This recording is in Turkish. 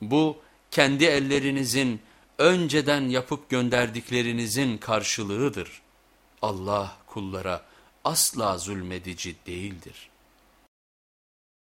Bu kendi ellerinizin önceden yapıp gönderdiklerinizin karşılığıdır. Allah kullara asla zulmedici değildir.''